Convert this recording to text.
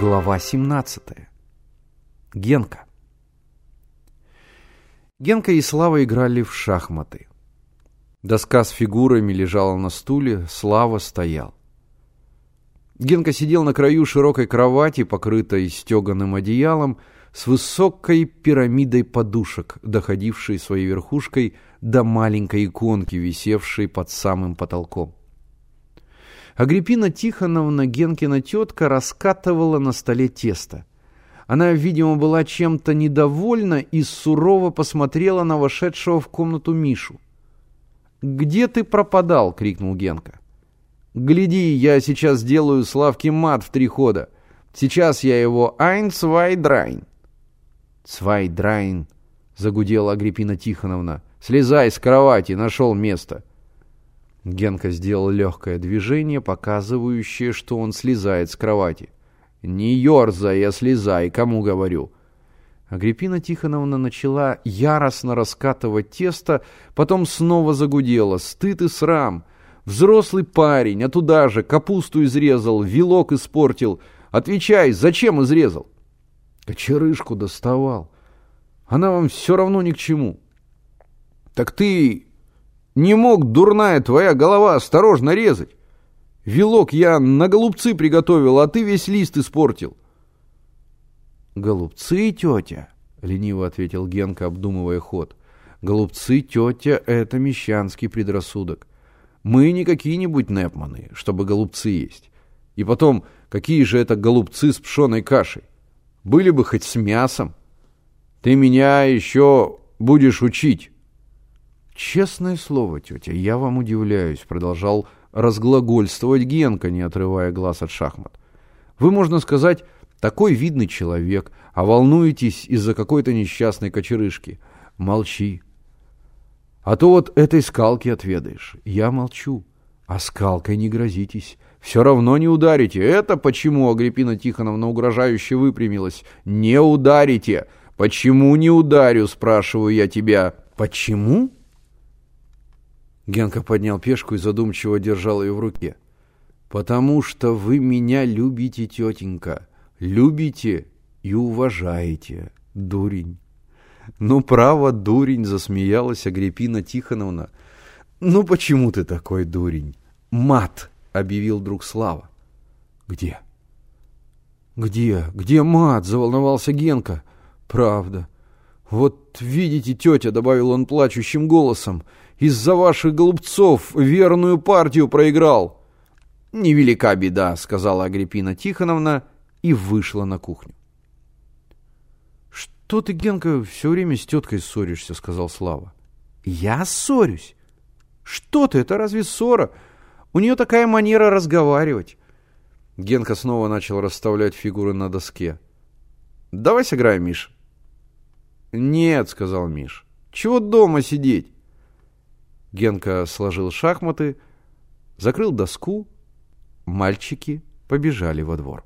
Глава 17. Генка. Генка и Слава играли в шахматы. Доска с фигурами лежала на стуле, Слава стоял. Генка сидел на краю широкой кровати, покрытой стеганым одеялом, с высокой пирамидой подушек, доходившей своей верхушкой до маленькой иконки, висевшей под самым потолком. Агриппина Тихоновна, Генкина тетка, раскатывала на столе тесто. Она, видимо, была чем-то недовольна и сурово посмотрела на вошедшего в комнату Мишу. «Где ты пропадал?» — крикнул Генка. «Гляди, я сейчас сделаю Славке мат в три хода. Сейчас я его «Айн, свай, драйн». «Свай, драйн», — загудела Агриппина Тихоновна. «Слезай с кровати, нашел место». Генка сделал легкое движение, показывающее, что он слезает с кровати. «Не ерзай, я слезай, кому говорю?» Агриппина Тихоновна начала яростно раскатывать тесто, потом снова загудела. «Стыд и срам! Взрослый парень, а туда же капусту изрезал, вилок испортил. Отвечай, зачем изрезал?» «Кочерышку доставал. Она вам все равно ни к чему». «Так ты не мог, дурная твоя голова, осторожно резать. Вилок я на голубцы приготовил, а ты весь лист испортил. Голубцы, тетя, лениво ответил Генка, обдумывая ход. Голубцы, тетя, это мещанский предрассудок. Мы не какие-нибудь непманы, чтобы голубцы есть. И потом, какие же это голубцы с пшеной кашей? Были бы хоть с мясом. Ты меня еще будешь учить. «Честное слово, тетя, я вам удивляюсь», — продолжал разглагольствовать Генка, не отрывая глаз от шахмат. «Вы, можно сказать, такой видный человек, а волнуетесь из-за какой-то несчастной кочерышки. Молчи. А то вот этой скалки отведаешь. Я молчу. А скалкой не грозитесь. Все равно не ударите. Это почему Агриппина Тихоновна угрожающе выпрямилась? Не ударите. Почему не ударю, спрашиваю я тебя. Почему? Генка поднял пешку и задумчиво держал ее в руке. «Потому что вы меня любите, тетенька, любите и уважаете, дурень». «Ну, право, дурень!» — засмеялась Агриппина Тихоновна. «Ну, почему ты такой дурень?» «Мат!» — объявил друг Слава. «Где?» «Где? Где мат?» — заволновался Генка. «Правда. Вот видите, тетя», — добавил он плачущим голосом, — из-за ваших голубцов верную партию проиграл. Невелика беда, сказала Агриппина Тихоновна и вышла на кухню. Что ты, Генка, все время с теткой ссоришься, сказал Слава. Я ссорюсь? Что ты, это разве ссора? У нее такая манера разговаривать. Генка снова начал расставлять фигуры на доске. «Давай сыграем, Миш». «Нет», — сказал Миш. «Чего дома сидеть? Генка сложил шахматы, закрыл доску, мальчики побежали во двор.